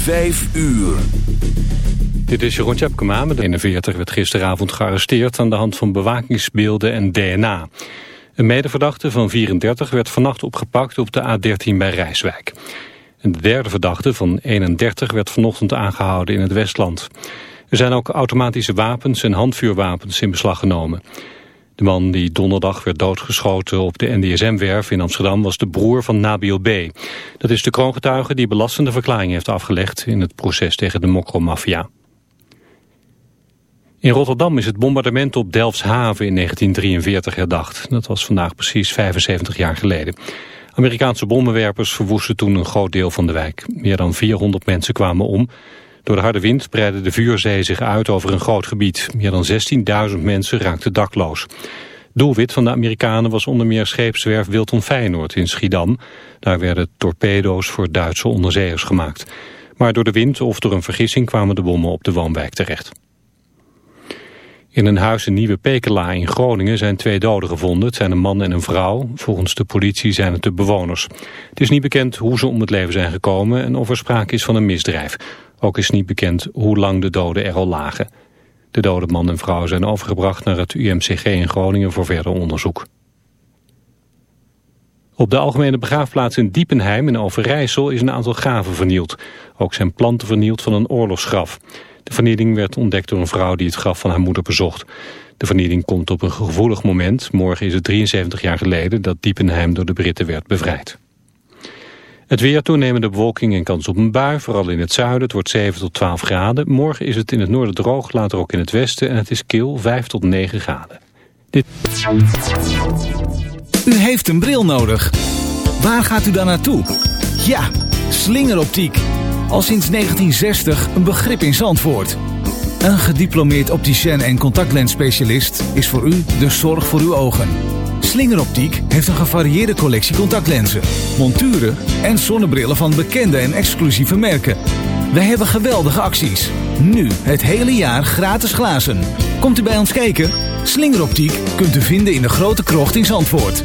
Vijf uur. Dit is Jeroen Tjepkema. De 41 werd gisteravond gearresteerd aan de hand van bewakingsbeelden en DNA. Een medeverdachte van 34 werd vannacht opgepakt op de A13 bij Rijswijk. Een derde verdachte van 31 werd vanochtend aangehouden in het Westland. Er zijn ook automatische wapens en handvuurwapens in beslag genomen. De man die donderdag werd doodgeschoten op de NDSM-werf in Amsterdam was de broer van Nabil B. Dat is de kroongetuige die belastende verklaring heeft afgelegd in het proces tegen de Mokro-maffia. In Rotterdam is het bombardement op Delfshaven in 1943 herdacht. Dat was vandaag precies 75 jaar geleden. Amerikaanse bommenwerpers verwoesten toen een groot deel van de wijk. Meer dan 400 mensen kwamen om. Door de harde wind breidde de vuurzee zich uit over een groot gebied. Meer dan 16.000 mensen raakten dakloos. Doelwit van de Amerikanen was onder meer scheepswerf Wilton Feyenoord in Schiedam. Daar werden torpedo's voor Duitse onderzeeërs gemaakt. Maar door de wind of door een vergissing kwamen de bommen op de woonwijk terecht. In een huis in Nieuwe Pekela in Groningen zijn twee doden gevonden. Het zijn een man en een vrouw. Volgens de politie zijn het de bewoners. Het is niet bekend hoe ze om het leven zijn gekomen en of er sprake is van een misdrijf. Ook is niet bekend hoe lang de doden er al lagen. De dode man en vrouw zijn overgebracht naar het UMCG in Groningen voor verder onderzoek. Op de algemene begraafplaats in Diepenheim in Overijssel is een aantal graven vernield. Ook zijn planten vernield van een oorlogsgraf. De vernieling werd ontdekt door een vrouw die het graf van haar moeder bezocht. De vernieling komt op een gevoelig moment. Morgen is het 73 jaar geleden dat Diepenheim door de Britten werd bevrijd. Het weer toenemende bewolking en kans op een bui, vooral in het zuiden. Het wordt 7 tot 12 graden. Morgen is het in het noorden droog, later ook in het westen. En het is kil 5 tot 9 graden. U heeft een bril nodig. Waar gaat u dan naartoe? Ja, slingeroptiek. Al sinds 1960 een begrip in Zandvoort. Een gediplomeerd opticien en contactlensspecialist is voor u de zorg voor uw ogen. Slingeroptiek heeft een gevarieerde collectie contactlenzen, monturen en zonnebrillen van bekende en exclusieve merken. Wij hebben geweldige acties. Nu het hele jaar gratis glazen. Komt u bij ons kijken? Slingeroptiek kunt u vinden in de grote krocht in Zandvoort.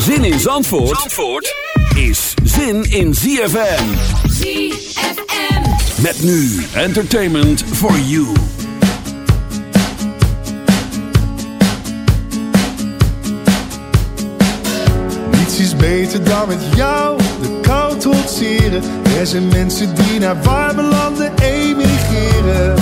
Zin in Zandvoort, Zandvoort is zin in ZFM. ZFM. Met nu entertainment for you. Niets is beter dan met jou de kou trotseren. Er zijn mensen die naar warme landen emigreren.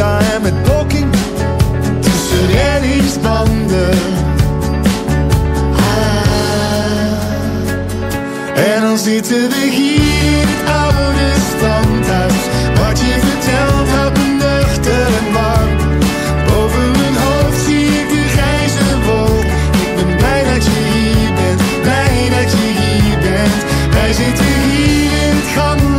Bruisen. En met vodka en met blokking reddingsbanden. Ah. En dan zitten we hier in het oude standhuis. Wat je vertelt houdt me nuchter en warm. Boven mijn hoofd zie ik de grijze wolk. Ik ben blij dat je hier bent, blij dat je hier bent. Wij zitten hier in het gamle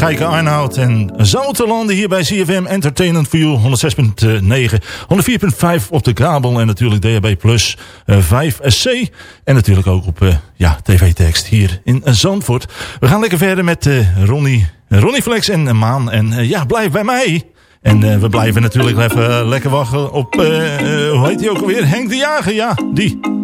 Geike Arnhout en Zoutelanden hier bij CFM Entertainment You 106.9, 104.5 op de kabel en natuurlijk DHB Plus uh, 5C. En natuurlijk ook op uh, ja, TV-tekst hier in Zandvoort. We gaan lekker verder met uh, Ronnie, Ronnie Flex en Maan. En ja, blijf bij mij. En we blijven natuurlijk even lekker wachten op, hoe heet hij ook alweer? Henk de Jager, ja, die.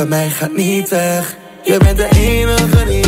Bij mij, gaat niet weg. Je bent de enige die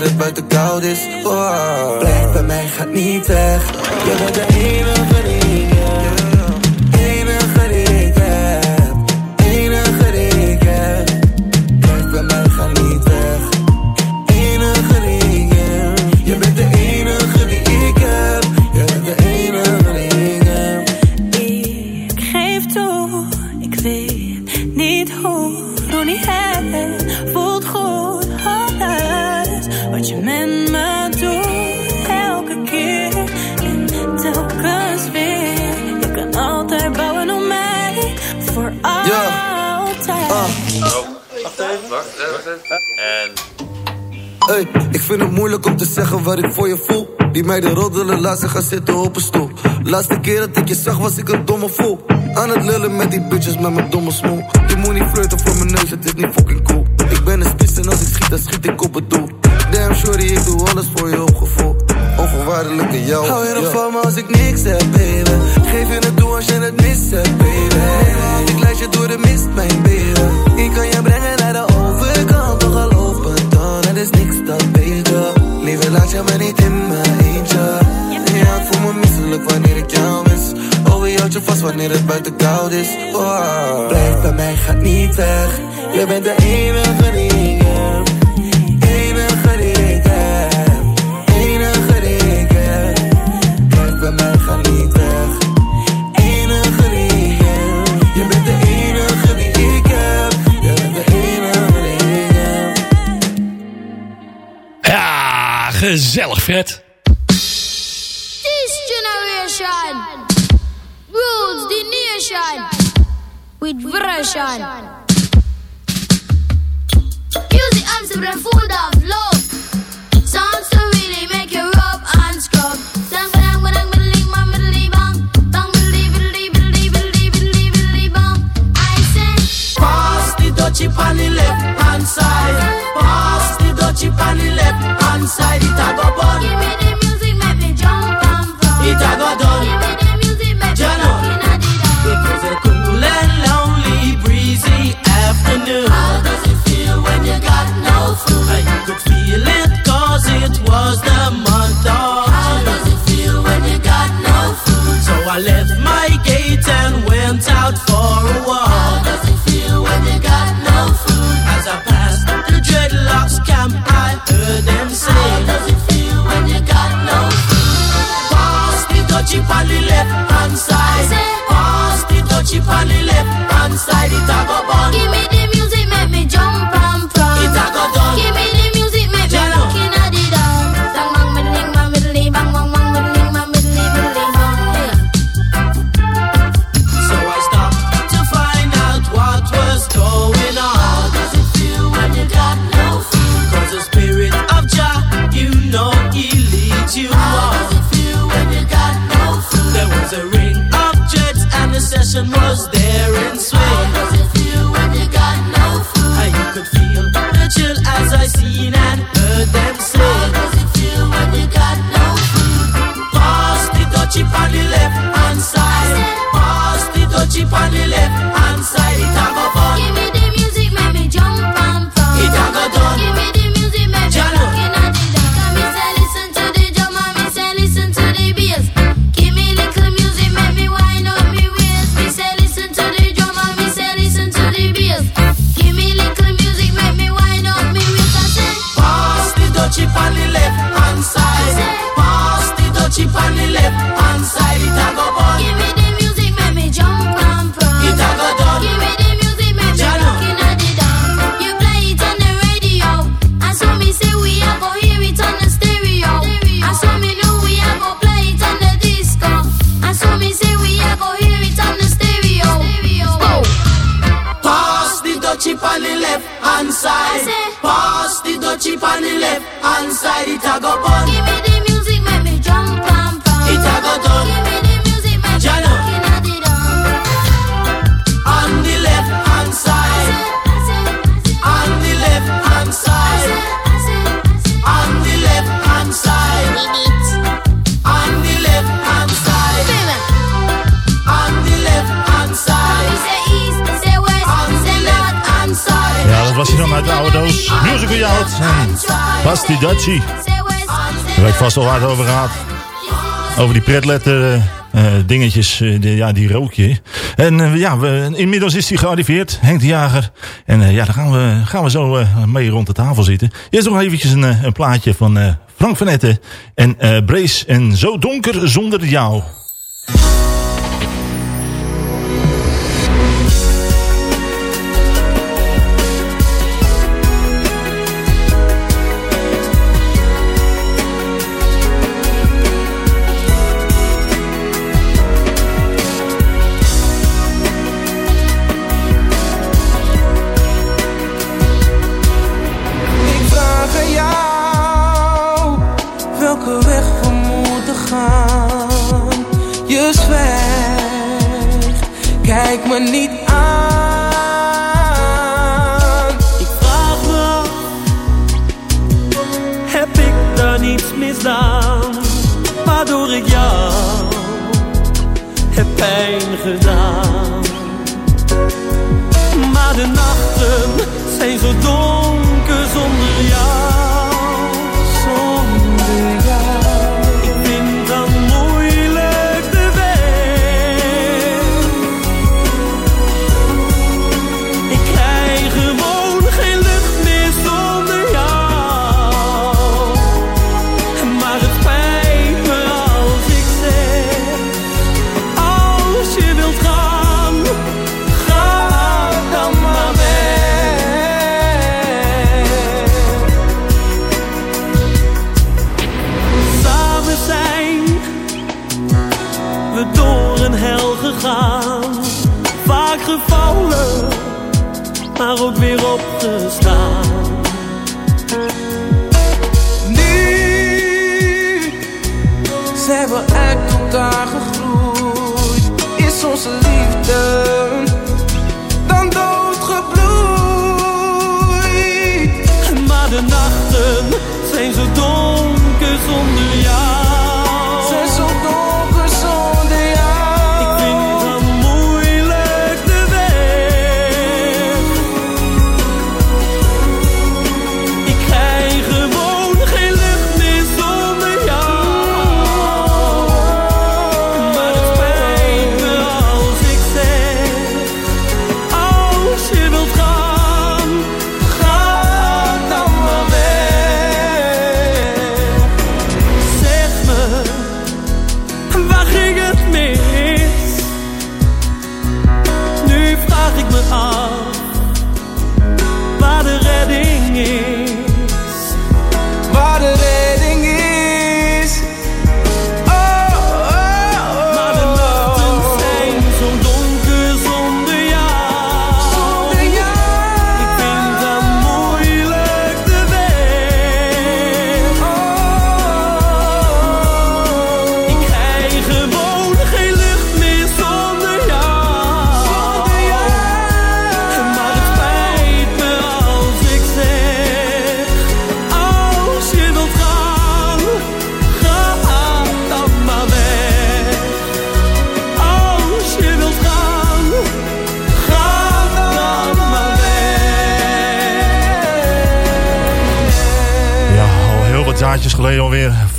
wanneer het buiten koud is? Oh. Blijf bij mij, gaat niet weg. Je bent de enige die Wacht even, wacht. En... Hey, ik vind het moeilijk om te zeggen wat ik voor je voel. Die meiden roddelen, laat ze gaan zitten op een stoel. Laatste keer dat ik je zag was ik een domme fool. Aan het lullen met die bitches met mijn domme smoel. Je moet niet flirten voor mijn neus, het is niet fucking cool. Ik ben een spits en als ik schiet, dan schiet ik op het doel. Damn shorty, ik doe alles voor je op gevoel onvoorwaardelijke jou. Hou je nog van me als ik niks heb, baby? Geef je het toe als je het mis hebt, baby. Ik leid je door de mist, mijn beren. Ik kan je brengen naar de overkant, toch al me dan. Het is niks dat beter. Liever laat je me niet in mijn eentje. Ja, ik voel me misselijk wanneer ik jou mis. Oh, je houdt je vast wanneer het buiten koud is. Oh. Blijf bij mij, gaat niet weg. Je bent de enige die Gezellig, Fred. This generation rules the nation with version. Music arms the food of love. Sounds to really make you rub and scrub. Dang, dang, dang, diddly, bang, diddly, bang. Bang, diddly, diddly, diddly, diddly, bang. I say, pass the touchy on the left hand side touch it on the left hand side, it a go burn. Give me the music, make me jump and run. It a go done. Give me the music, make me jump in a It is a cool and lonely, breezy afternoon. chip on the left hand side. Pass the dutchie on the left hand side. It a go bun. Music musical Basti Dutchie. Daar weet vast al waar over gehad Over die pretletter uh, dingetjes, eh, de, ja, die rookje. En ja, we, inmiddels is hij gearriveerd, Henk de Jager. En ja, daar gaan we, gaan we zo mee rond de tafel zitten. Eerst nog eventjes een, een plaatje van Frank van en Brace en Zo Donker Zonder Jou.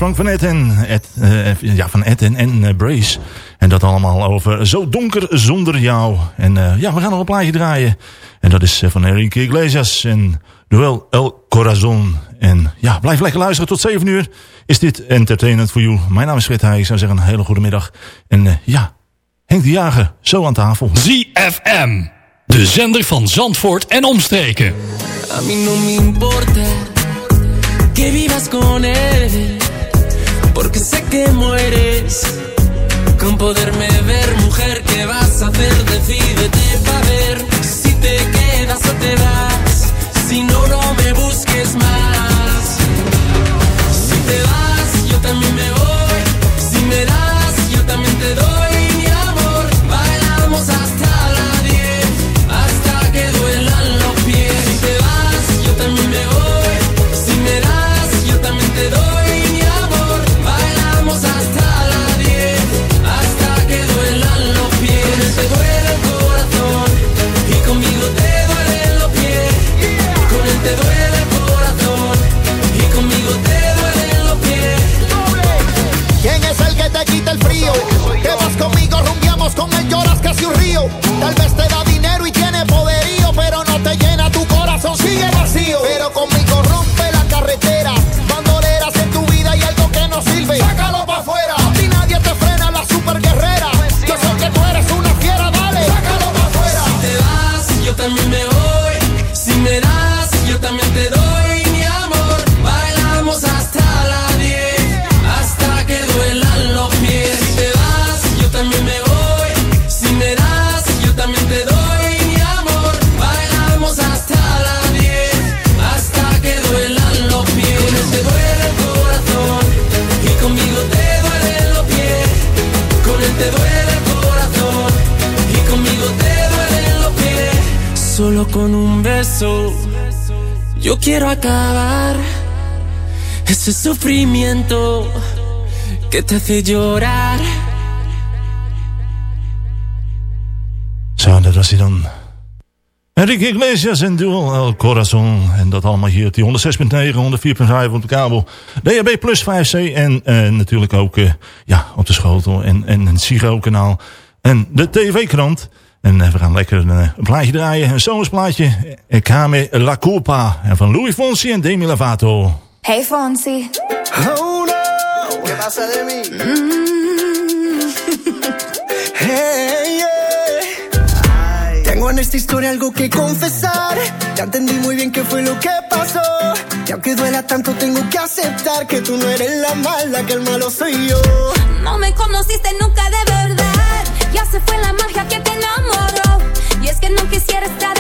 Frank van Etten, Ed, eh, ja, van Etten en eh, Brace. En dat allemaal over Zo Donker Zonder Jou. En eh, ja, we gaan nog een plaatje draaien. En dat is eh, van Enrique Iglesias en Duel El Corazon. En ja, blijf lekker luisteren. Tot 7 uur is dit Entertainment for You. Mijn naam is Fred Heij. Ik zou zeggen een hele goede middag. En eh, ja, Henk de Jager, zo aan tafel. ZFM. De zender van Zandvoort en omstreken. A mí no me importa que vivas con él, porque sé que mueres con poderme ver, mujer. ¿Qué vas a hacer? Decídete para ver si te quedas o te vas. Si no, no me busques más. Si te vas, yo también me voy. Ese sufrimiento que te hace llorar. Zo, dat was hij dan. Iglesias en Duel El Corazon. En dat allemaal hier die 106.9, 104.5 op de kabel. DHB plus 5C en eh, natuurlijk ook eh, ja, op de schotel en, en het Sigo-kanaal. En de TV-krant. En eh, we gaan lekker een, een plaatje draaien. Een zomersplaatje. Kame La Culpa. En van Louis Fonsi en Demi Lovato. Hey Fonsi. Oh no, ¿qué pasa de mí? Hey, yeah. Tengo en esta historia algo que confesar. Ya entendí muy bien qué fue lo que pasó. Y aunque duela tanto, tengo que aceptar que tú no eres la mala, que el malo soy yo. No me conociste nunca de verdad. Ya se fue la magia que te enamoró. Y es que no quisiera estar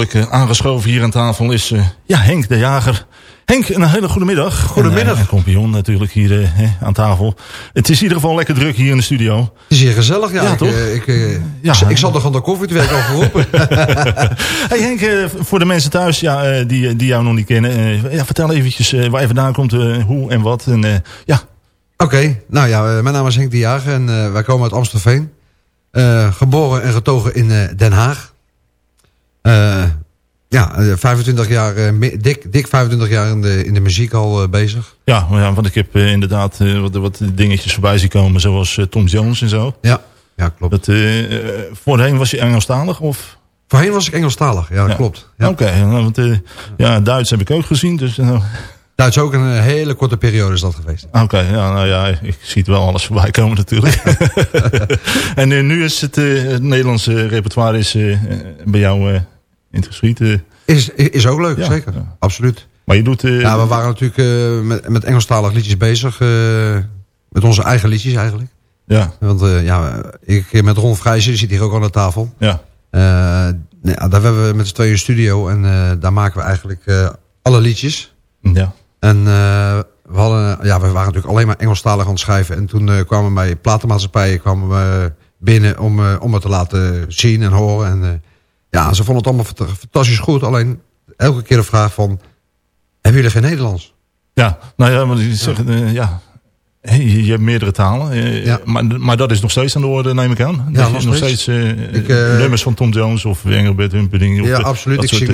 natuurlijk eh, aangeschoven hier aan tafel is eh, ja, Henk de Jager. Henk, een hele goede middag. Goedemiddag. En, eh, kompion natuurlijk hier eh, hè, aan tafel. Het is in ieder geval lekker druk hier in de studio. Het is hier gezellig, ja. Ja, ik, toch? Ik, Ja. ik zat nog aan de koffie te werken al geroepen. Hey Henk, voor de mensen thuis ja, die, die jou nog niet kennen. ja, vertel eventjes waar je vandaan komt, hoe en wat. En, ja, Oké, nou ja, mijn naam is Henk de Jager en wij komen uit Amstelveen. Geboren en getogen in Den Haag. Eh, ja, eh, 25 jaar, eh, dik, dik 25 jaar in de, in de muziek al eh, bezig. Ja, ja, want ik heb eh, inderdaad eh, wat, wat dingetjes voorbij zien komen, zoals eh, Tom Jones en zo. Ja, ja klopt. Dat, eh, eh, voorheen was je Engelstalig? Of? Voorheen was ik Engelstalig, ja, dat klopt. Ja. Oké, nou, want eh, ja, Duits heb ik ook gezien. Dus, eh, Duits ook een eh, hele korte periode is dat geweest. Oké, ja, nou ja, ik zie het wel alles voorbij komen natuurlijk. en eh, nu is het, eh, het Nederlandse repertoire is, bij jou eh, in het geschiet. Is, is ook leuk, Ja, zeker. Absoluut. maar je doet... Ja, we waren natuurlijk met, met Engelstalig liedjes bezig. met onze eigen liedjes eigenlijk. Ja. Want ja, ik met Ron Vrijzen, zit hier ook aan de tafel. Ja. Nou ja, daar hebben we met z'n tweeën een studio. En daar maken we eigenlijk alle liedjes. Ja. En eh, we, hadden, ja, we waren natuurlijk alleen maar Engelstalig aan het schrijven. En toen eh, kwamen bij platenmaatschappijen kwamen we binnen om, eh, om het te laten zien en horen. En ja, ze vonden het allemaal fant- fantastisch goed. Alleen elke keer de vraag van, hebben jullie geen Nederlands? Ja, nou ja, maar die zeggen, ja. Je, je hebt meerdere talen, eh, maar, maar dat is nog steeds aan de orde, neem ik aan. Ja, Dat nog je nog steeds. Ik, eh, nummers van Tom Jones of Engelbert Humperdinck. Ja, absoluut. Ik zing,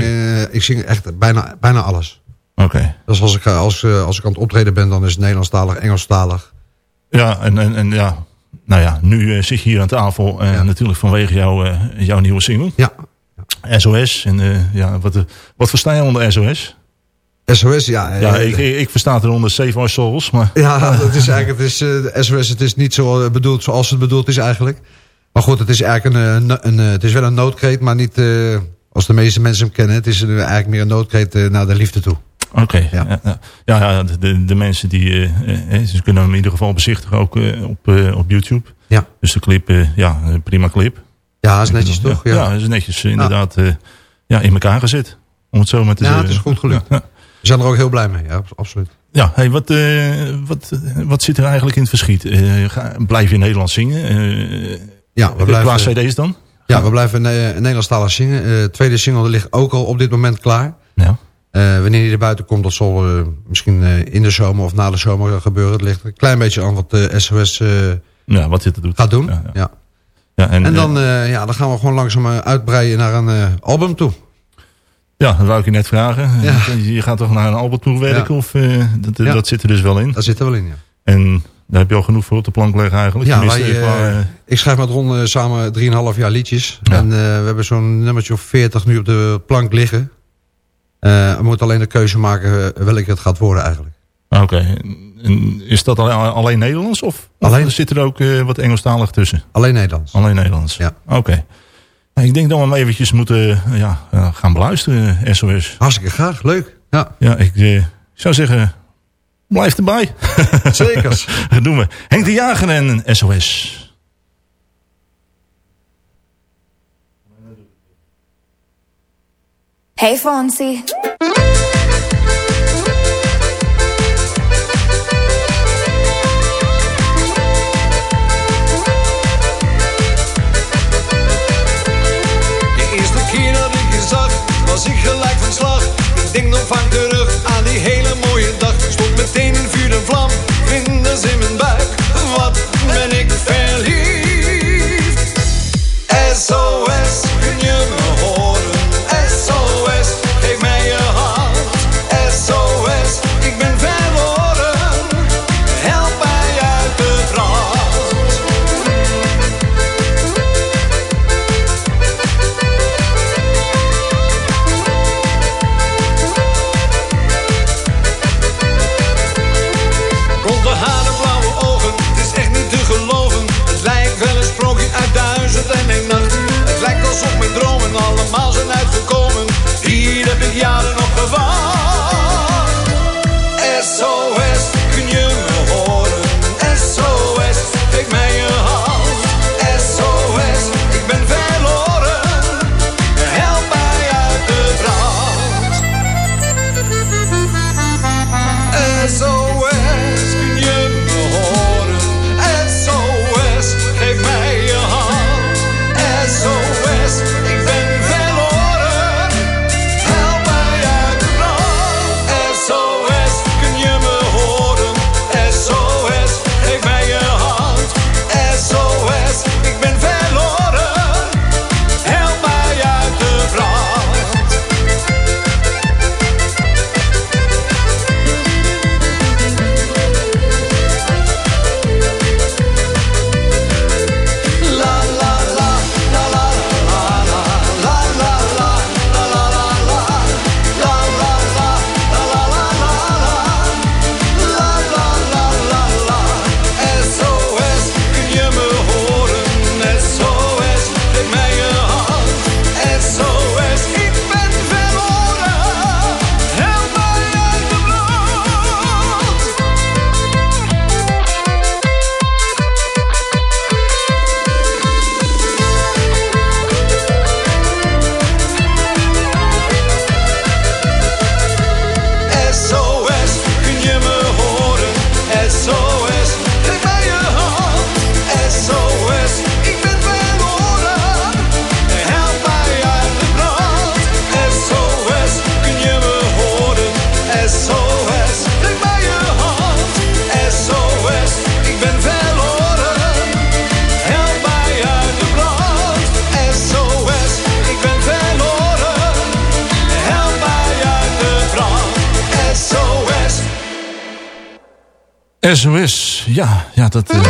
ik zing echt bijna, bijna alles. Oké. Dus als ik, als, eh, als ik aan het optreden ben, dan is het Nederlandstalig, Engelstalig. Ja, en, en, en ja, nou ja, nu eh, zit je hier aan tafel. eh, Natuurlijk vanwege jouw, eh, jouw nieuwe single. Ja. SOS. En eh, ja, wat, eh, wat versta je onder SOS? SOS, ja. eh, Ja, ik, ik versta het eronder Save Our Souls. Maar... Ja, dat is eigenlijk, het is, eh, SOS, het is niet zo eh, bedoeld zoals het bedoeld is eigenlijk. Maar goed, het is eigenlijk een, eh, een, eh, het is wel een noodkreet, maar niet eh, als de meeste mensen hem kennen. Het is eigenlijk meer een noodkreet eh, naar de liefde toe. Oké, ja. Ja, ja, ja, de- de, mensen die, eh, eh, ze kunnen hem in ieder geval bezichtigen ook eh, op, eh, op YouTube. Ja. Dus de clip, eh, ja, prima clip. Ja, is netjes toch? Ja, Ja. ja is netjes eh, inderdaad eh, ja, in elkaar gezet. Om het zo maar te Ja, zeggen. het is goed gelukt. Ja, We zijn er ook heel blij mee, ja, absoluut. ja hey, wat, eh, wat, wat zit er eigenlijk in het verschiet? Eh, ga- blijf je in Nederland zingen? Eh, Ja, we blijven- Qua cd's dan? Ja, we blijven eh, Nederlandstalig zingen. Eh tweede single ligt ook al op dit moment klaar. Ja. Eh, wanneer die er buiten komt, dat zal eh, misschien eh, in de zomer of na de zomer gebeuren. Het ligt een klein beetje aan wat de SOS Ja, wat dit doet. gaat doen. Ja, Ja, en, En, dan, ja, dan gaan we gewoon langzaam uitbreiden naar een album toe. Ja, dat wou ik je net vragen. Ja. Je gaat toch naar een album toe werken? Of, dat, dat zit er dus wel in? Dat zit er wel in, ja. En daar heb je al genoeg voor op de plank liggen eigenlijk? Ja, wij, ik schrijf met Ron samen 3,5 jaar liedjes. En we hebben zo'n nummertje of 40 nu op de plank liggen. Eh, we moeten alleen de keuze maken eh, welke het gaat worden eigenlijk. Oké. En Is dat alleen, Nederlands? Of, Alleen. zit er ook eh, wat Engelstalig tussen? Alleen Nederlands. Alleen Nederlands? Ja. Oké. Nou, ik denk dat we hem eventjes moeten eh, ja, eh, gaan beluisteren, eh, SOS. Hartstikke graag, leuk. Ja, Ja, ik eh, zou zeggen, blijf erbij. Zekers. Dat doen we. Henk de Jager en SOS. Hey zag, was ik gelijk van slag. Ik denk nog vaak terug aan die hele mooie dag. Stond meteen in vuur en vlam, vlinders in mijn buik. Wat ben ik verliefd? SOS. Ja, ja dat... eh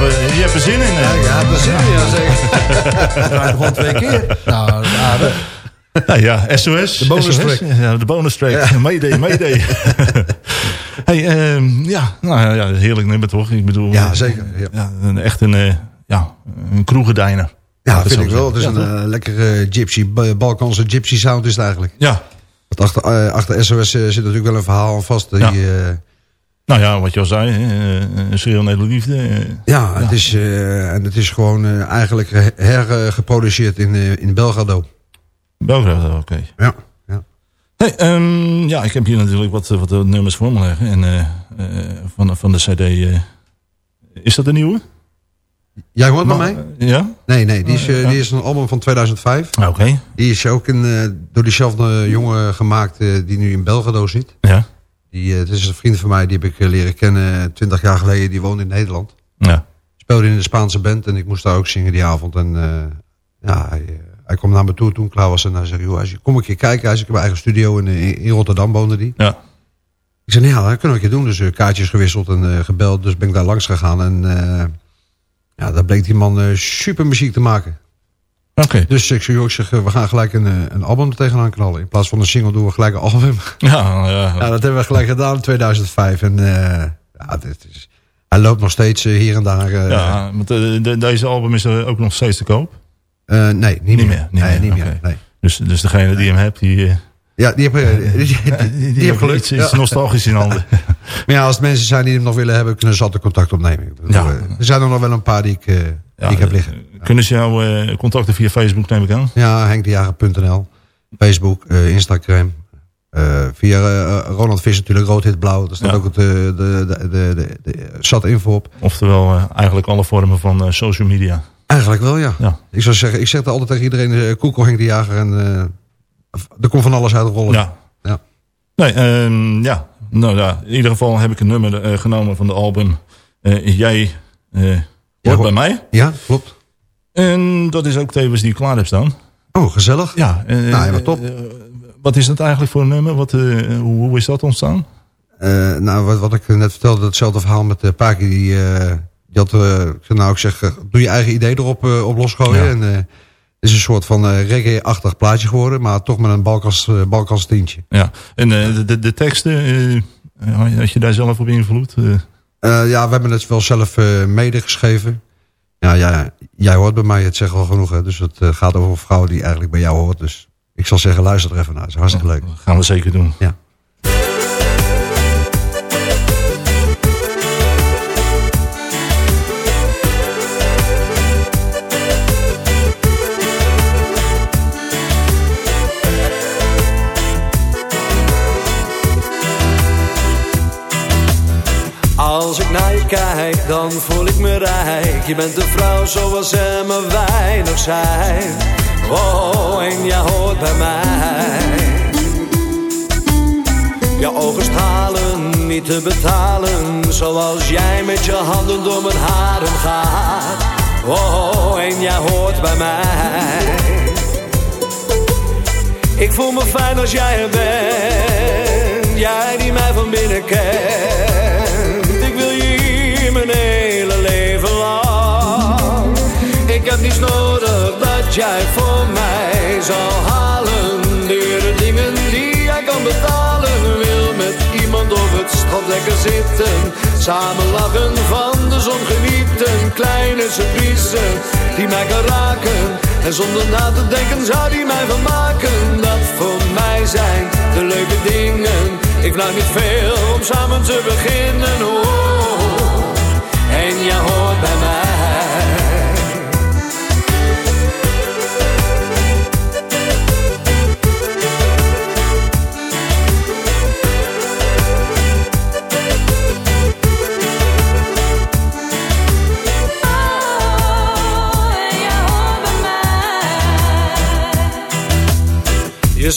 er- je hebt er zin in. hè? Ja, ja, hij heeft er zin in, ja, zeker. Draait gewoon twee keer. Nou, aardig. Ja, ja, SOS. De bonus SOS, track. Ja, de bonus track. Mayday, mayday. hey, ehm, ja, nou ja, heerlijk nummer toch? Ik bedoel, Ja, zeker, ja. echt een, eh, ja, een kroegendijner. Ja, het vind ik wel. Het is een Ja, eh, lekkere gypsy, Ba- Balkanse gypsy sound is het eigenlijk. Ja. Want achter, eh, achter SOS eh, zit natuurlijk wel een verhaal aan vast. Die, Ja. eh, Nou ja, wat je al zei, een schreeuw liefde. ja, Het, is, en het is gewoon eh, eigenlijk ge- hergeproduceerd in, in Belgrado. Belgrado, oké. Ja. ja. Hey, ehm, ja, ik heb hier natuurlijk wat, wat, nummers voor me liggen. En, van, van de cd. is dat de nieuwe? Jij hoort bij Maar, mij? eh, ja? Nee, nee. Die is, eh, Ja. die is een album van 2005. Ah, Oké. Die is ook in, eh, door diezelfde jongen gemaakt eh, die nu in Belgrado zit. Ja. Die, eh, het is een vriend van mij, die heb ik eh, leren kennen 20 jaar geleden. Die woont in Nederland. Ja. Speelde in de Spaanse band en ik moest daar ook zingen die avond. En eh, ja, hij, eh, hij kwam naar me toe toen ik klaar was. En hij zei, joh, als je, kom een keer kijken. Hij zei, ik heb mijn eigen studio in, eh, in Rotterdam woonde die. Ja. Ik zei, nou ja, dat kunnen we een keer doen. Dus eh, kaartjes gewisseld en eh, gebeld. Dus ben ik daar langs gegaan. En eh, ja, daar bleek die man eh, super muziek te maken. Oké. Dus ik zei, joh, ik zeg, eh, we gaan gelijk een, eh, een album er tegenaan knallen. In plaats van een single doen we gelijk een album. Ja, ja. Ja, dat hebben we gelijk gedaan in 2005. En eh, ja, dit is, hij loopt nog steeds hier en daar. ja want de- deze album is er ook nog steeds te koop. eh, nee, niet, meer. Niet nee, meer, niet meer. Nee. Dus, dus degene die hem hebt, die, Ja, die heb, eh, die, die, die, die, heb heeft geluk. iets, iets Ja. nostalgisch in handen. Maar ja, als mensen zijn die hem nog willen hebben, kunnen ze altijd contact opnemen. Ja. eh, Er zijn er nog wel een paar die ik, eh, ik heb liggen. Kunnen ze jou eh, contacten via Facebook, neem ik aan? Ja, henkdejager.nl. Facebook, eh, Instagram. eh, via eh, Ronald Vis natuurlijk, rood, wit, blauw. Daar staat ook het, eh, de, de, de, de, de, zat info op. Oftewel eh, eigenlijk alle vormen van eh, social media. Eigenlijk wel, ja. Ik zou zeggen, ik zeg altijd tegen iedereen, Koekel Henk de Jager. En eh, er komt van alles uit rollen. Ja. Ja. Nee, ehm, ja. Nou ja, in ieder geval heb ik een nummer eh, genomen van de album. Eh, jij eh hoort hoor- bij mij. Ja, klopt. En dat is ook tevens die ik klaar heb staan. Oh, gezellig. Ja. Nou, ja, wat top. wat is dat eigenlijk voor een nummer? Wat, hoe, hoe is dat ontstaan? Nou, wat, wat ik net vertelde, hetzelfde verhaal met uh, Paki. Die, die had, nou, ik zeg, doe je eigen idee erop op losgooien. Ja. En is een soort van eh, reggae-achtig plaatje geworden, maar toch met een Balkans, eh, Balkans tintje. Ja. En eh, de, de, teksten, had je daar zelf op invloed? Ja, we hebben het wel zelf medegeschreven. Ja, ja, jij hoort bij mij, het zegt al genoeg. Hè? Dus het gaat over een vrouw die eigenlijk bij jou hoort. Dus ik zal zeggen, luister er even naar. Het is hartstikke leuk. gaan we zeker doen. Ja. Als ik naar je kijk, dan voel ik me rijk. Je bent een vrouw zoals er maar weinig zijn. Oh, en jij hoort bij mij. Je ogen stralen, niet te betalen. Zoals jij met je handen door mijn haren gaat. Oh, en jij hoort bij mij. Ik voel me fijn als jij er bent. Jij die mij van binnen kent. Jij voor mij zal halen. Dure dingen die jij kan betalen. Wil met iemand op het strand lekker zitten. Samen lachen van de zon genieten. Kleine surprise die mij kan raken. En zonder na te denken zou die mij van maken. Dat voor mij zijn de leuke dingen. Ik vraag niet veel om samen te beginnen. Oh, en jij hoort bij mij.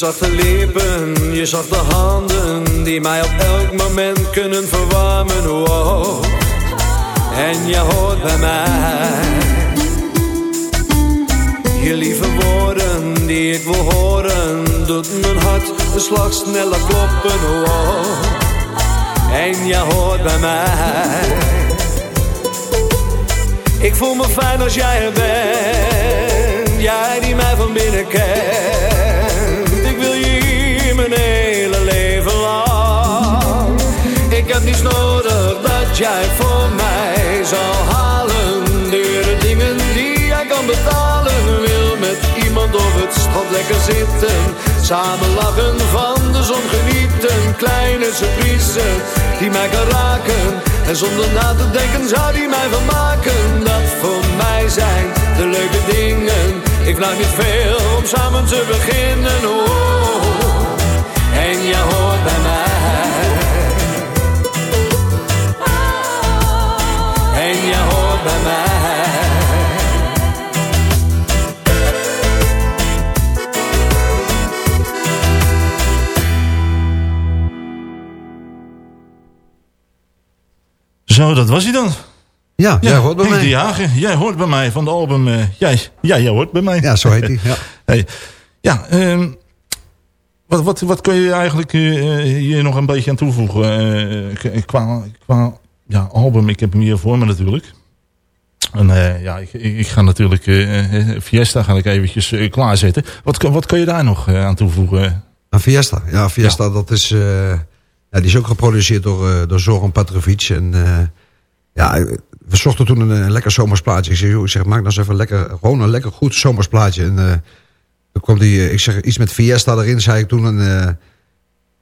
Je zachte lippen, je zachte handen Die mij op elk moment kunnen verwarmen wow. En je hoort bij mij Je lieve woorden die ik wil horen Doet mijn hart een slag sneller kloppen oh, oh. En jij hoort bij mij Ik voel me fijn als jij er bent Jij die mij van binnen kent nodig dat jij voor mij zal halen. Dure dingen die jij kan betalen Wil met iemand op het strand lekker zitten. Samen lachen van de zon genieten Kleine surprise die mij kan raken. En zonder na te denken zou die mij vermaken Dat voor mij zijn de leuke dingen. Ik vraag niet veel om samen te beginnen oh. Zo, dat was hij dan. Ja, jij hoort bij Henk mij. de Jager, jij hoort bij mij van de album eh, jij, ja, jij hoort bij mij. Ja, zo heet hij. Ja. Hey, ja, ehm, wat, wat, wat kun je eigenlijk eh, hier nog een beetje aan toevoegen? eh, k- qua qua ja, album, ik heb hem hier voor me natuurlijk. En eh, ja, ik, ik ik ga natuurlijk eh, eh, Fiesta ga ik eventjes eh, klaarzetten. Wat, kun- wat kun je daar nog eh, aan toevoegen? Een Fiesta. Ja, Fiesta, dat is... eh, ja, die is ook geproduceerd door, eh, door Zoran Petrovic. En eh, ja, we zochten toen een, een lekker zomersplaatje. Ik zeg, joh, ik zeg, maak nou eens even lekker, gewoon een lekker goed zomersplaatje. En eh, toen kwam die, eh, ik zeg, iets met Fiesta erin, zei ik toen. En, eh,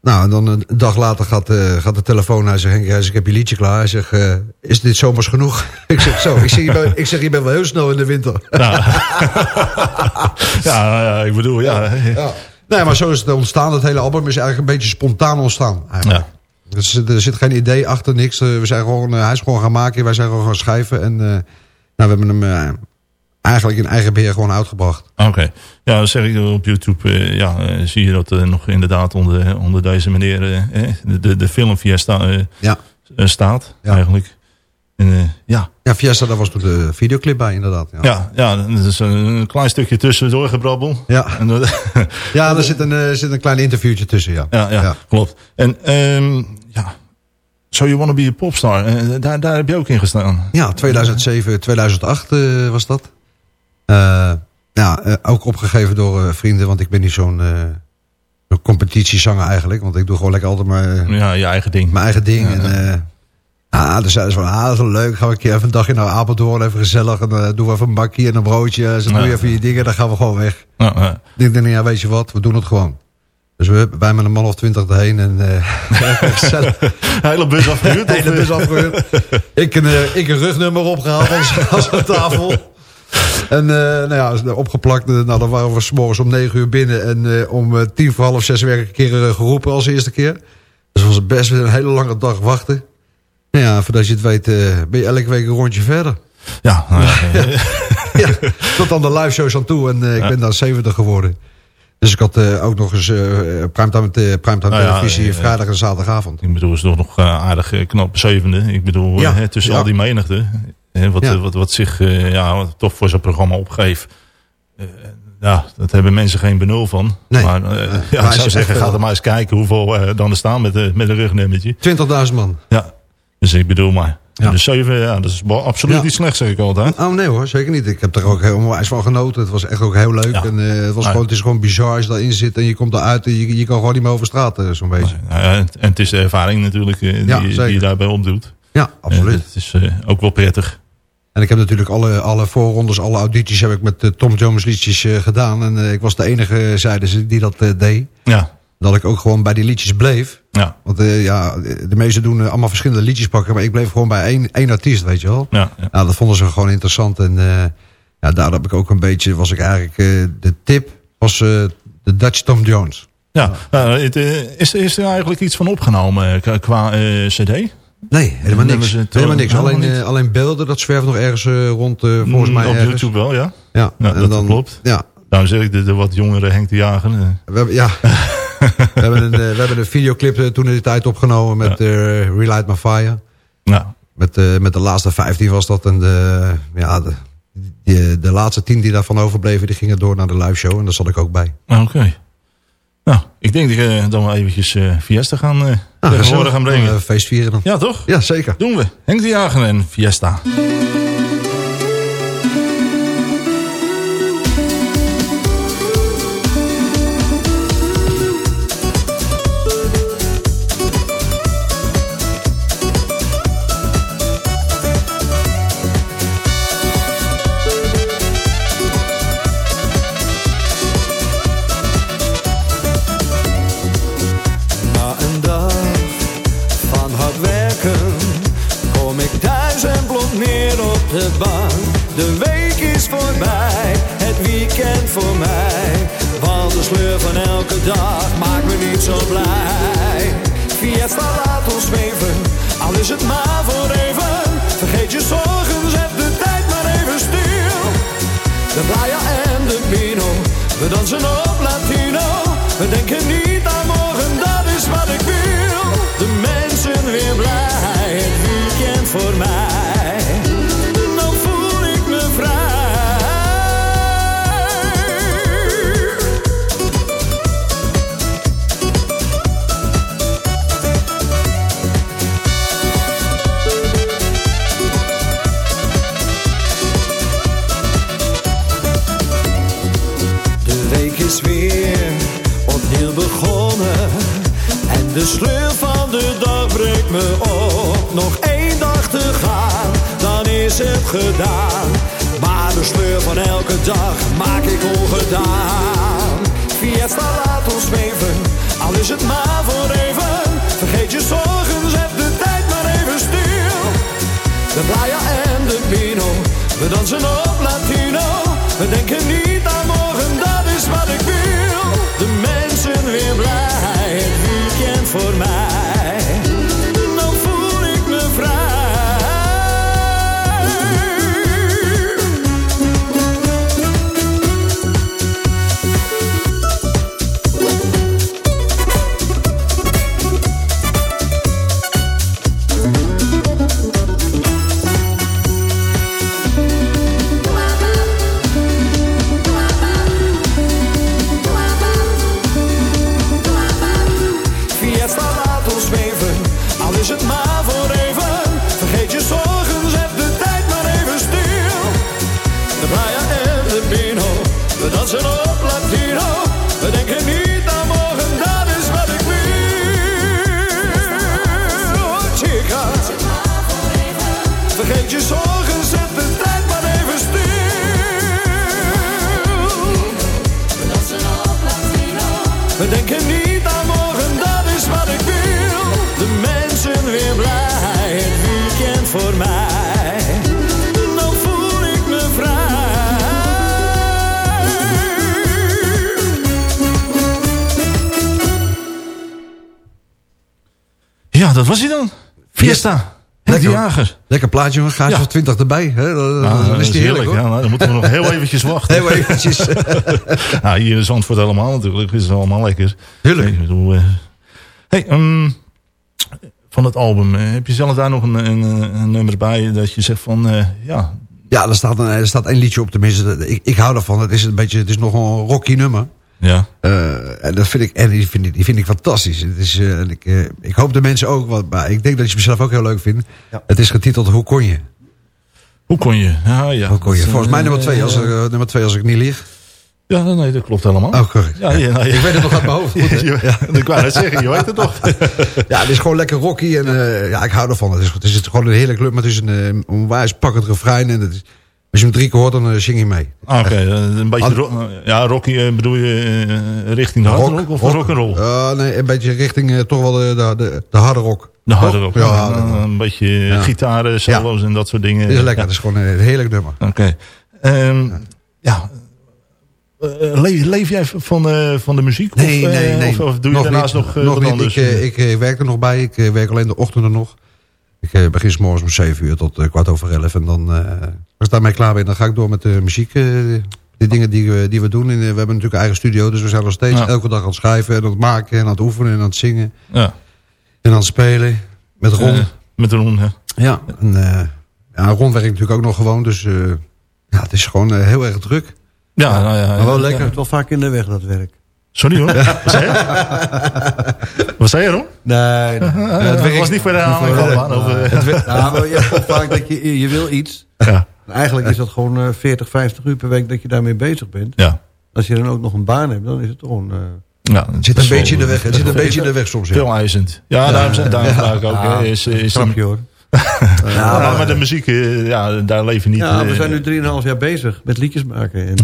nou, en dan een dag later gaat, eh, gaat de telefoon. Hij zegt, Henk, hij zegt, ik heb je liedje klaar. Hij zegt, eh, is dit zomers genoeg? ik zeg, zo. Ik zeg, je bent, ik zeg, je bent wel heel snel in de winter. Ja, ja, ik bedoel, ja. Ja. Nee, maar zo is het ontstaan. Het hele album is eigenlijk een beetje spontaan ontstaan. Eigenlijk. Er, zit, er zit geen idee achter, niks. Eh, We zijn gewoon, eh, hij is gewoon gaan maken, wij zijn gewoon gaan schrijven. En eh, nou, we hebben hem eigenlijk in eigen beheer gewoon uitgebracht. Oké. Ja, dan zeg ik op YouTube, ja, zie je dat eh, nog inderdaad onder, onder deze meneer de, de, de film Fiesta eh, Ja. staat, eigenlijk. En, eh, ja. Ja, Fiesta, daar was toen de videoclip bij, inderdaad. Ja, Ja, ja, dat is een klein stukje tussendoor gebrabbel. Ja, En, ja er zit een, eh, zit een klein interviewtje tussen, ja. ja, ja, klopt. En ehm, ja, So You Wanna Be a Popstar, eh, daar, daar heb je ook in gestaan. Ja, 2007, 2008 eh, was dat. Ja, ook opgegeven door vrienden, want ik ben niet zo'n competitiezanger eigenlijk. Want ik doe gewoon lekker altijd maar Ja, je eigen ding. mijn eigen ding. Ja, en, ah, dus zeiden ze van, ah, dat is wel leuk. Gaan we een keer even een dagje naar Apeldoorn, even gezellig. En dan doen we even een bakje en een broodje. Ze doe je even je dingen, dan gaan we gewoon weg. Ja, ja. Ik denk, ja, weet je wat, we doen het gewoon. Dus we, wij met een man of twintig erheen en gezellig. Hele bus afgehuurd? Hele bus eh? afgehuurd. ik, een, eh, ik een rugnummer opgehaald als, als een tafel. En nou ja, opgeplakt. Nou, dan waren we s'morgens om negen uur binnen. En om tien voor half zes werd ik een keer geroepen als eerste keer. Dus het was best een hele lange dag wachten. Nou ja, voordat je het weet eh, ben je elke week een rondje verder. Ja, nou ja, ja, tot aan de live shows aan toe. En eh, ik ben dan 70 geworden. Dus ik had eh, ook nog eens eh primetime, eh, primetime Nou ja, televisie vrijdag en zaterdagavond. Ik bedoel, het is toch nog aardig knap zevende. Ik bedoel, Ja, hè, tussen ja. al die menigte. Hè, wat, Ja. wat, wat zich eh, ja, wat toch voor zo'n programma opgeeft. Eh, ja, dat hebben mensen geen benul van. Nee. Maar eh, ja, Maar ik zou zeggen, ga er maar eens kijken hoeveel dan er staan met, de met een rugnummertje. 20.000 man. Ja, dus ik bedoel maar. Ja. Dus zeven, ja, dat is absoluut Ja. niet slecht, zeg ik altijd. Oh nee hoor, zeker niet. Ik heb er ook helemaal wijs van genoten. Het was echt ook heel leuk. Ja. En, eh, het, was Ja. gewoon, het is gewoon bizar als je daarin zit en je komt eruit en je, je kan gewoon niet meer over straat eh, zo'n beetje. Nou ja, en en het is de ervaring natuurlijk eh, die, je daarbij opdoet. Ja, absoluut. Het is ook wel prettig. En ik heb natuurlijk alle, alle voorrondes, alle audities heb ik met Tom Jones liedjes gedaan. En ik was de enige, zeiden ze, die dat deed. Ja, Dat ik ook gewoon bij die liedjes bleef. ja, Want eh, ja, de meesten doen eh, allemaal verschillende liedjes pakken. Maar ik bleef gewoon bij één, één artiest, weet je wel. ja. ja. Nou, dat vonden ze gewoon interessant. En eh, ja, daar heb ik ook een beetje, was ik eigenlijk, de tip was de Dutch Tom Jones. Ja, nou, het, is, is er eigenlijk iets van opgenomen qua, cd? Nee, helemaal niks. het, Helemaal niks. Alleen, eh, alleen beelden, dat zwerft nog ergens rond, eh, volgens Mm, mij Op ergens. YouTube wel, ja. Ja, Ja, en dat dan, klopt. Ja, Nou zeg ik, de, de wat jongere Henk de Jager. we hebben, ja. we, hebben een, eh, we hebben een videoclip eh, toen in de tijd opgenomen met eh Relight My Fire. ja, Met, met de laatste 15 was dat. En de, ja, de, die, de laatste tien die daarvan overbleven, die gingen door naar de live show. En daar zat ik ook bij. Oké. Nou, ik denk dat, dat we eventjes Fiesta gaan, uh, tegenwoordig gaan brengen. Feest vieren dan. Ja, toch? Ja, zeker. Doen we. Henk de Jager en Fiesta. Weer opnieuw begonnen. En de sleur van de dag breekt me op. Nog één dag te gaan, dan is het gedaan. Maar de sleur van elke dag maak ik ongedaan. Fiesta laat ons zweven, al is het maar voor even. Vergeet je zorgen, zet de tijd maar even stil. De playa en de pino, we dansen op latino. We denken niet aan wil. De mensen weer blij, het weekend voor mij. Dat was hij dan. Fiesta. De Jager. Lekker plaatje, een gaatje Ja. of 20 erbij. Hè? Dat, dat is heerlijk, hoor. Ja, nou, dan moeten we nog heel eventjes wachten. Heel eventjes. nou, hier in Zandvoort helemaal natuurlijk. Is het allemaal lekker. Bedoel, eh, hey, ehm, van het album. eh, heb je zelf daar nog een, een, een nummer bij dat je zegt van... eh, ja, Ja, er staat, een, er staat één liedje op tenminste. Ik, ik hou ervan. Het is een beetje, het is nog een rocky nummer. Ja. Eh, en dat vind ik, en die vind ik, die vind ik fantastisch. Het is, eh, en ik, eh, ik hoop de mensen ook, want, maar ik denk dat je het zelf ook heel leuk vindt. Het is getiteld Hoe kon je? Hoe kon je? Ja, ja. Hoe kon je? Volgens mij nummer twee, als, nummer twee als ik niet lieg. Ja, nee, dat klopt helemaal. Oh, correct. Ja, ja, nou, ja. Ik weet het nog uit mijn hoofd. Goed, ja, ik wou net zeggen, je weet het toch. Ja, het is gewoon lekker rocky en eh, ja, ik hou ervan. Het is, het is gewoon een heerlijk club, maar het is een, een onwijs pakkend refrein. En het is, als je hem drie keer hoort, dan eh, zing je mee. Ah, Oké, eh, een beetje... ro- ja, Rocky eh, bedoel je richting de hard rock of rock and roll? Uh, nee, een beetje richting toch wel de, de, de, de harde rock. De harde rock. Ja, Ja, harde rock. een beetje Ja. gitaren, solo's en dat soort dingen. Het is lekker, Ja. het is gewoon een heerlijk nummer. Oké. Ehm, ja. Leef, leef jij van, van de muziek? Nee, of, nee, nee. Of, of doe je daarnaast niet, nog, nog wat niet. anders? Ik, ik werk er nog bij. Ik werk alleen de ochtenden nog. Ik eh, begin s morgens om 7 uur tot eh, kwart over 11. En dan, eh, als ik daarmee klaar ben, dan ga ik door met de muziek. eh, de dingen die we, die we doen. En, we hebben natuurlijk een eigen studio. Dus we zijn nog steeds Ja. elke dag aan het schrijven. En aan het maken. En aan het oefenen. En aan het zingen. Ja. En aan het spelen. Met Ron. Met Ron, ja. ja. En, eh, ja, Ron werkt natuurlijk ook nog gewoon. Dus eh, Ja, het is gewoon heel erg druk. Ja, nou ja. Maar wel ja. lekker. Het wel vaak in de weg, dat werk. Sorry hoor. Wat zei je? Wat zei je Ron? Nee, nee. Ja, het werkt- was niet voor de eh. Maar je hebt ook vaak dat je, je wil iets. Ja. En Eigenlijk is dat gewoon eh, 40, 50 uur per week dat je daarmee bezig bent. Ja. Als je dan ook nog een baan hebt, dan is het gewoon... eh, Ja, Het zit een beetje in de weg. Het zit een beetje in de weg soms. ja. Veel eisend. Ja, daarom, zijn- daarom Ja. vraag ik ook. Ja, hè, is, is grapje, hoor. ja, maar met de muziek, eh, ja, daar leven niet. Ja, we eh, zijn nu 3,5 jaar bezig met liedjes maken. En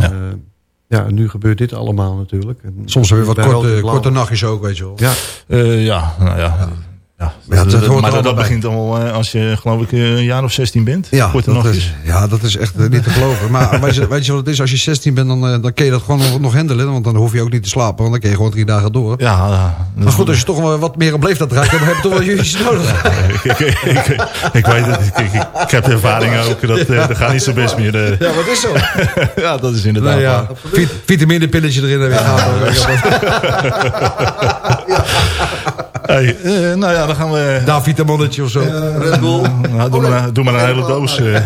ja, ja nu gebeurt dit allemaal natuurlijk. En Soms weer wat bij rood en korte, korte nachtjes ook, weet je wel. Ja. Eh, ja, nou ja. Ja. Ja, dat, maar dat, begint al eh, als je geloof ik eh, een jaar of 16 bent. Ja, dat is, ja, dat is echt eh, niet te geloven. Maar weet je, weet je wat het is? Als je 16 bent, dan, dan kun je dat gewoon nog, nog handelen. Want dan hoef je ook niet te slapen. Want dan kun je gewoon drie dagen door. Ja, ja. Maar goed, als je toch wat meer op leeftijd raakt, dan heb je toch wel jullie nodig. ik, ik, ik, ik, ik weet het. Ik, heb de ervaring ook. Dat, eh, dat gaat niet zo best meer. Ja, wat is zo? ja, dat is inderdaad Nou ja, waar. vit- vitaminepilletje erin en weer gaan. Hey, nou ja, dan gaan we... Davitamonnetje of zo. Red Bull. Nou, doe, maar, doe maar een hele doos. eh.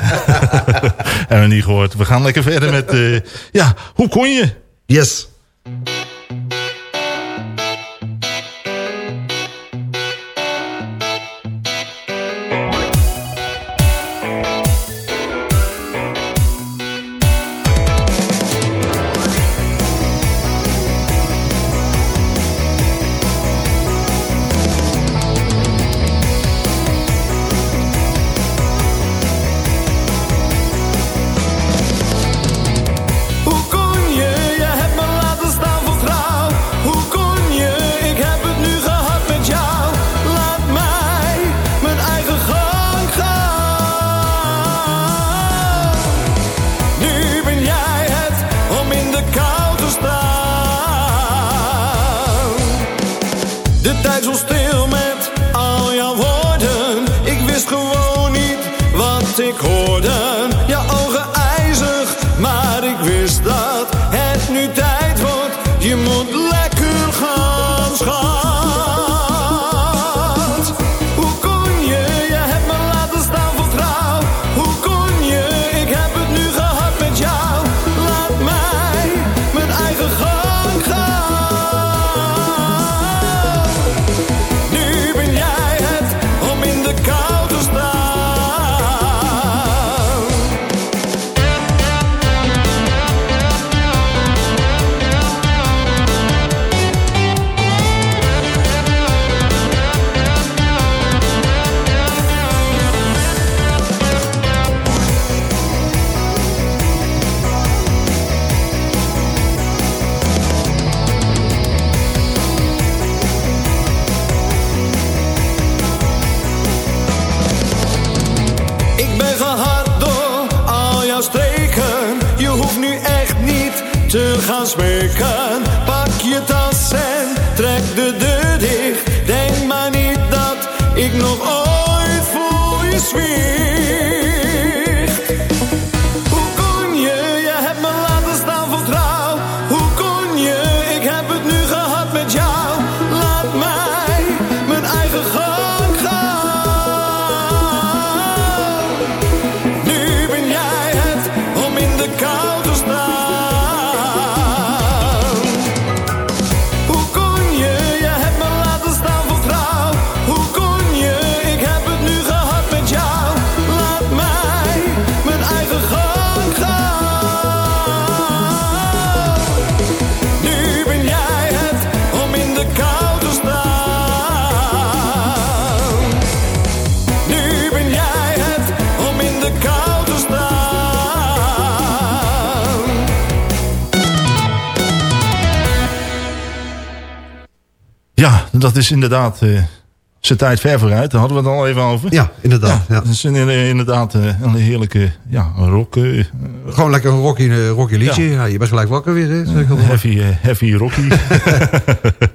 Hebben we niet gehoord. We gaan lekker verder met... eh, ja, hoe kon je? Yes. De tijd zo dat is inderdaad eh, zijn tijd ver vooruit. Daar hadden we het al even over. Ja, inderdaad. Ja. Dat is in- inderdaad eh, een heerlijke ja, rock. eh, Gewoon lekker een rocky, eh, rocky liedje. Ja. je bent gelijk wakker weer. Hè? Heavy, eh, heavy rocky.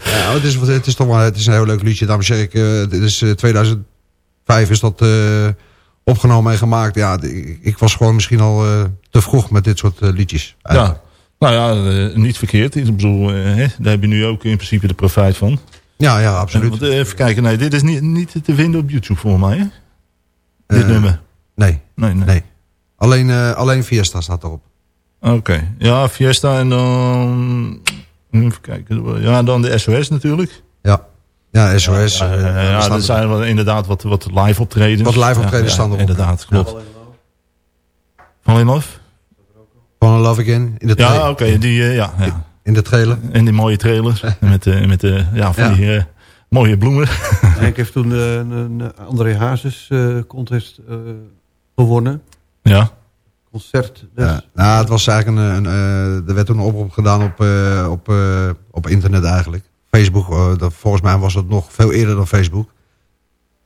Ja, het, is, het is toch wel het is een heel leuk liedje. Daarom zeg ik, eh, dit is eh, 2005 is dat eh, opgenomen en gemaakt. Ja, ik, was gewoon misschien al eh, te vroeg met dit soort eh, liedjes. ja. Nou ja, eh, niet verkeerd. Ik bedoel, eh, hè, daar heb je nu ook in principe de profijt van. Ja, ja, absoluut. Want, eh, even kijken, nee, dit is niet, niet te vinden op YouTube voor mij, hè? Dit Eh, nummer. Nee, Nee, nee. nee. Alleen, eh, alleen Fiesta staat erop. Oké, ja, Fiesta en dan... Even kijken, ja, dan de SOS natuurlijk. Ja, ja SOS. Ja, ja, ja, staat dat zijn wel inderdaad wat, wat live optredens. Wat live optredens Ja, staan erop. Inderdaad, klopt. Van in Love? Van Love Again. In de Ja, oké, die, ja, ja. In de trailer. En die mooie trailer. met, eh, met eh, ja, van Ja. die eh, mooie bloemen. Henk heeft toen een, een André Hazes eh, contest eh, gewonnen. Ja. Concert. Dus. Ja, nou, het was eigenlijk een, een, eh, er werd toen een oproep gedaan op, eh, op, eh, op internet eigenlijk. Facebook, dat, volgens mij was het nog veel eerder dan Facebook.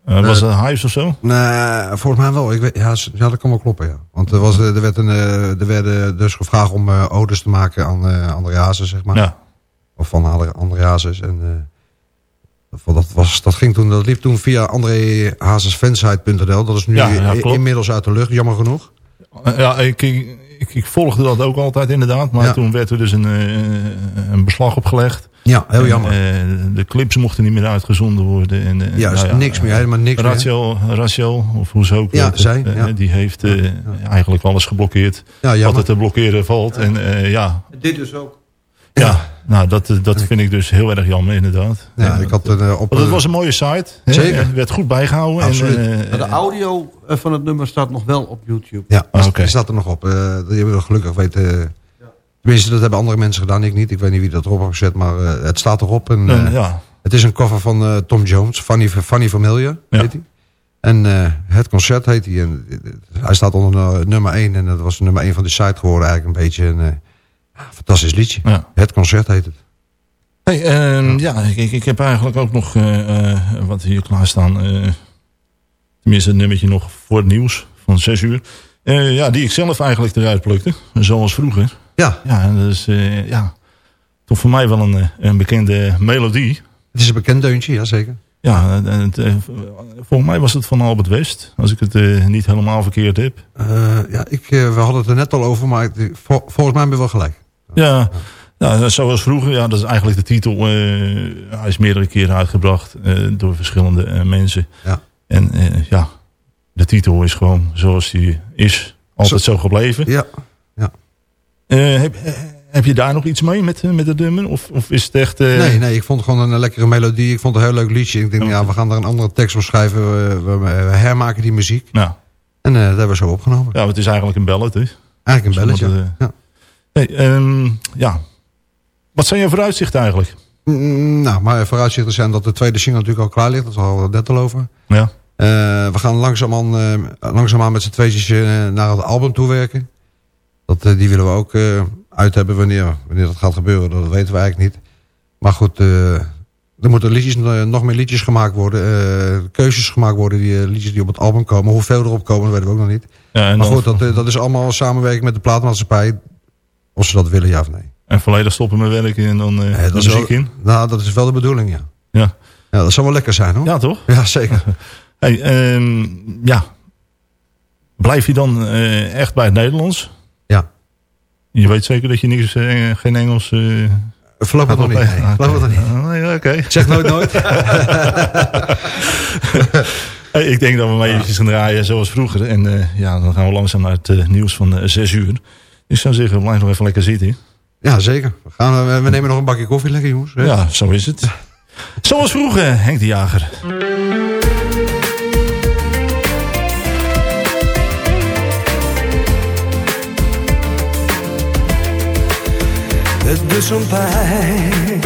Eh, was Eh, het Hives of zo? Nee, volgens mij wel. Ik weet, ja, dat kan wel kloppen, ja. Want er, was, eh, er, werd een, eh, er werden dus gevraagd om eh odes te maken aan eh André zeg maar. Ja. Of van André- Hazes. En eh, dat, was, dat, ging toen, dat liep toen via andrehazesfansite.nl. Dat is nu Ja, ja, inmiddels uit de lucht, jammer genoeg. Eh, Ja, ik, ik, volgde dat ook altijd inderdaad. Maar Ja. toen werd er dus een, eh, een beslag opgelegd. Ja, heel En, jammer. eh, de clips mochten niet meer uitgezonden worden. En, eh, Ja, is niks meer, helemaal niks meer. Rachel, Rachel, of hoe ze ook Ja, zij, eh, ja. Die heeft eh, eigenlijk alles geblokkeerd. Ja, wat er te blokkeren valt. En eh, ja, Dit dus ook. ja, nou dat, eh, dat vind ik dus heel erg jammer inderdaad. Ja, ik had een, eh, op, het was een mooie site. hè. Zeker. Het werd goed bijgehouden. Absoluut. En, eh, Maar de audio eh, van het nummer staat nog wel op YouTube. Ja, oké. die staat er nog op. Eh, die hebben we gelukkig weten. Tenminste, dat hebben andere mensen gedaan, ik niet. Ik weet niet wie dat erop heeft gezet, maar eh, het staat erop. En, eh, ja. Het is een cover van eh, Tom Jones, Funny, Funny Familia Ja. heet hij. En het concert heet hij. En, hij staat onder nummer 1 en dat was nummer 1 van de site geworden eigenlijk een beetje. Een fantastisch liedje. Ja. Het concert heet het. Hey, ehm, ja, ik, ik, heb eigenlijk ook nog wat hier klaarstaan. tenminste, een nummertje nog voor het nieuws van 6 uur. Ja, die ik zelf eigenlijk eruit plukte. Zoals vroeger. Ja. Ja, en dat is eh, ja, toch voor mij wel een, eh, een bekende melodie. Het is een bekend deuntje, ja zeker. Ja, en het, eh, volgens mij was het van Albert West. Als ik het niet helemaal verkeerd heb. Ja, ik, we hadden het er net al over, maar ik- vol- volgens mij ben je wel gelijk. Ja, nou, zoals vroeger. Ja, dat is eigenlijk de titel. hij is meerdere keren uitgebracht door verschillende mensen. Ja. En ja, de titel is gewoon zoals die is. Altijd zo, gebleven. Ja, ja. Heb, eh, heb je daar nog iets mee met, eh, met het nummer? Of, of is het echt... eh, Nee, nee, ik vond het gewoon een lekkere melodie. Ik vond het een heel leuk liedje. Ik denk, ja, we gaan daar een andere tekst voor schrijven. We, we- hermaken die muziek. Nou, En eh, dat hebben we zo opgenomen. ja, het is eigenlijk een ballad, hè? Eigenlijk een Dus belletje. ja. Hey, ehm, ja. Wat zijn je vooruitzichten eigenlijk? Mm, nou, maar vooruitzichten zijn dat de tweede single natuurlijk al klaar ligt. Dat we het net al over. Ja. We gaan langzaamaan, langzaamaan met z'n tweetjes naar het album toe werken. Dat, eh, die willen we ook eh, uit hebben wanneer, wanneer dat gaat gebeuren. Dat weten we eigenlijk niet. Maar goed, eh, er moeten liedjes, nog meer liedjes gemaakt worden. keuzes gemaakt worden, die liedjes die op het album komen. Hoeveel erop komen, dat weten we ook nog niet. Ja, maar goed, dat, dat is allemaal samenwerking met de plaatmaatschappij. Of ze dat willen, ja of nee. En volledig stoppen met werken en dan de dat, is muziek wel, in? nou, dat is wel de bedoeling, ja. Ja. Ja, dat zou wel lekker zijn, hoor. Ja, toch? Ja, zeker. Hey, ehm, ja. Blijf je dan echt bij het Nederlands? Je weet zeker dat je niks, eh, geen Engels... eh Voorlopig nog niet, oplezen? nee. Voorlopig niet. Ah, nee, oké. Zeg nooit nooit. Hey, ik denk dat we maar eventjes gaan draaien zoals vroeger. En eh, ja, dan gaan we langzaam naar het nieuws van eh, 6 uur. Ik zou zeggen, blijf nog even lekker zitten. Ja, zeker. We, gaan, we nemen nog een bakje koffie, lekker jongens. hè? Ja, zo is het. Zoals vroeger, Henk de Jager. Doet zo'n pijn.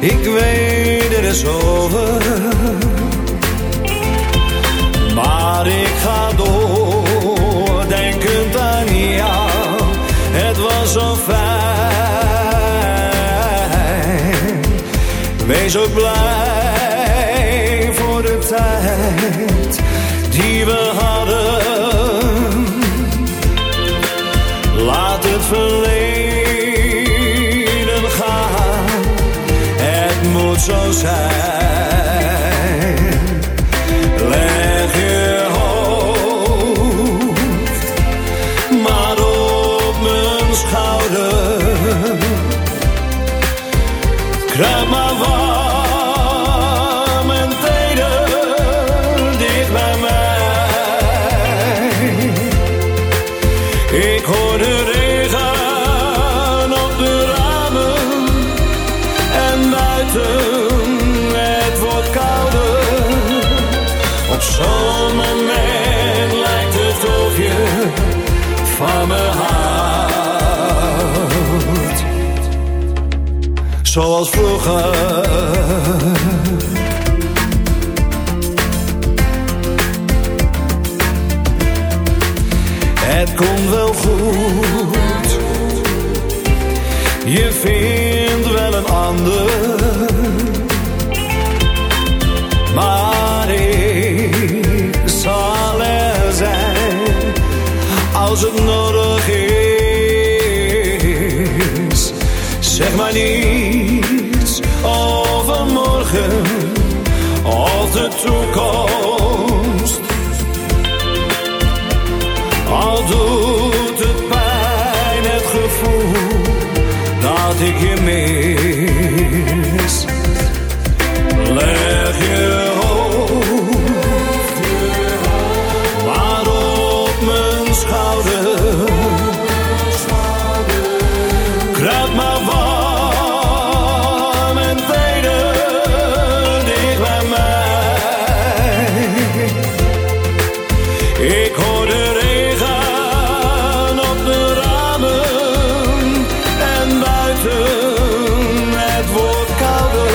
Ik weet het is over. Maar ik ga door, denkend aan jou. Het was zo fijn. Wees ook blij Het moet zoals vroeger. Het komt wel goed. Je vindt Ik hoor de regen op de ramen en buiten het wordt kouder.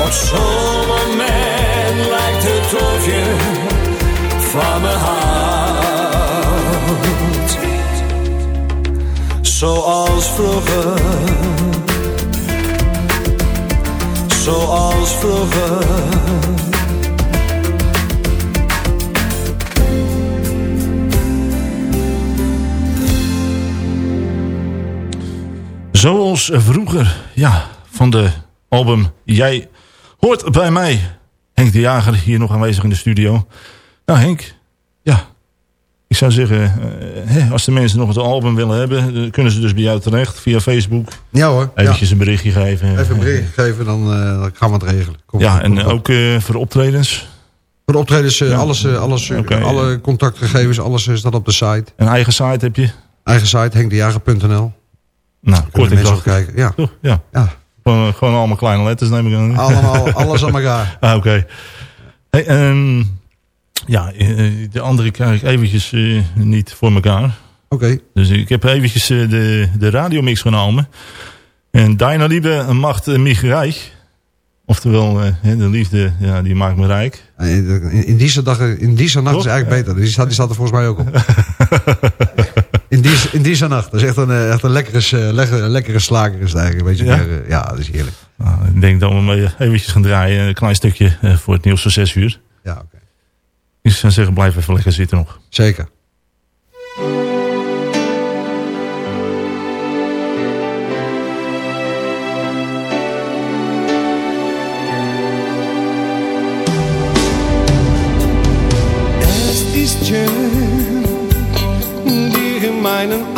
Op zo'n moment lijkt het of je van me houdt. Zoals vroeger. Zoals vroeger. Zoals vroeger, ja, van de album Jij hoort bij mij. Henk de Jager hier nog aanwezig in de studio. Nou Henk, ja, ik zou zeggen, eh, hè, als de mensen nog het album willen hebben, kunnen ze dus bij jou terecht via Facebook. Ja hoor. Eventjes een berichtje geven. Even een berichtje geven, dan, eh, dan gaan we het regelen. Kom, ja, en ook eh, voor de optredens. Voor de optredens, alles, alles, alle contactgegevens, alles staat op de site. Een eigen site heb je? Eigen site, henkdejager.nl. Nou, kort en kijken. Ja. Toch? Ja. Ja. Gewoon, gewoon allemaal kleine letters neem ik aan. Allemaal, alles aan elkaar. Ah, Oké. Hey, ehm, ja, eh, de andere krijg ik eventjes eh, niet voor elkaar. Oké. Dus ik heb eventjes eh, de, de radiomix genomen. En Deine Liebe macht eh, mich rijk. Oftewel, eh, hè, de liefde, ja, die maakt me rijk. In, in deze dag, in nacht is eigenlijk beter. Die staat, die staat er volgens mij ook op. in, die, in deze nacht. Dat is echt een, eh, echt een lekkere, eh, lekkere, lekkere slager is het eigenlijk. Een beetje Ja? meer, eh, ja, dat is heerlijk. Nou, ik denk dat we hem eh, eventjes gaan draaien. Een klein stukje voor het nieuws van 6 uur. Ja, oké. Ik zou zeggen, blijf even lekker zitten nog. Zeker. deinen